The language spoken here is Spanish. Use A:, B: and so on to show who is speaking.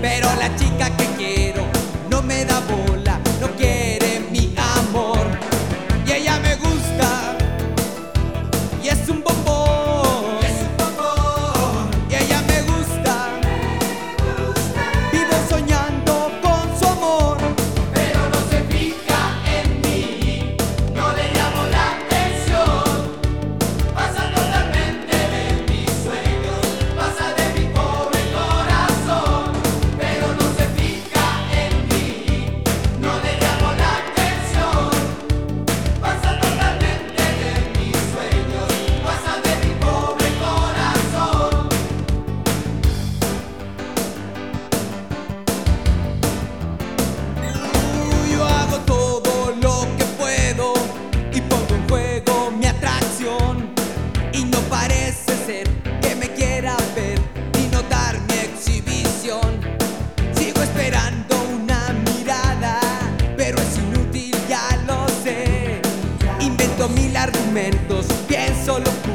A: Pero la chica que quiere
B: invento
A: mil argumentos, pienso lo que